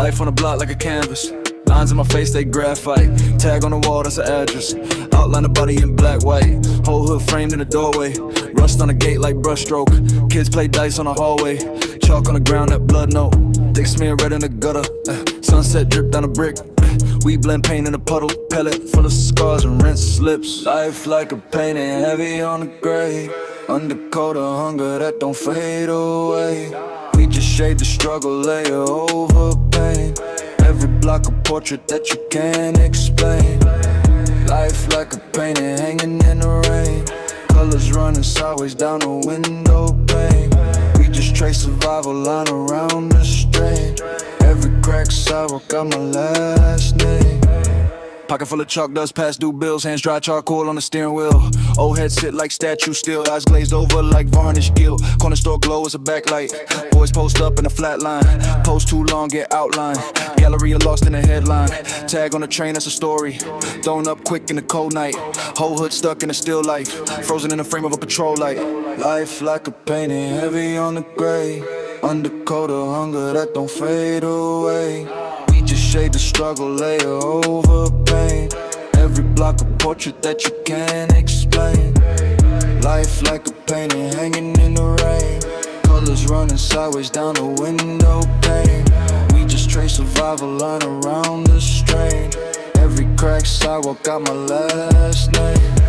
Life on the block like a canvas. Lines in my face, they graphite. Tag on the wall, that's an address. Outline the body in black, white. Whole hood framed in the doorway. Rust on the gate like brushstroke. Kids play dice on the hallway. Chalk on the ground, that blood note. Dick smear red in the gutter. Uh, sunset drip down a brick. We blend paint in a puddle. Pellet full of scars and rent slips. Life like a painting, heavy on the grave. Undercoat of hunger that don't fade away. Just shade the struggle layer over pain. Every block a portrait that you can't explain. Life like a painting hanging in the rain. Colors running sideways down the window pane. We just trace survival line around the strain. Every crack sidewalk got my last name. Pocket full of chalk, dust past due bills, hands dry charcoal on the steering wheel. Old head sit like statue still, eyes glazed over like varnish gilt. Corner store glow as a backlight. Boys post up in a flat line. Post too long, get outline. Gallery lost in the headline. Tag on the train, that's a story. Thrown up quick in the cold night. Whole hood stuck in a still life. Frozen in the frame of a patrol light. Life like a painting, heavy on the gray. Undercoat of hunger that don't fade away. Shade the struggle layer over pain. Every block a portrait that you can't explain. Life like a painting hanging in the rain. Colors running sideways down the window pane. We just trace survival line around the strain. Every crack sidewalk got my last name.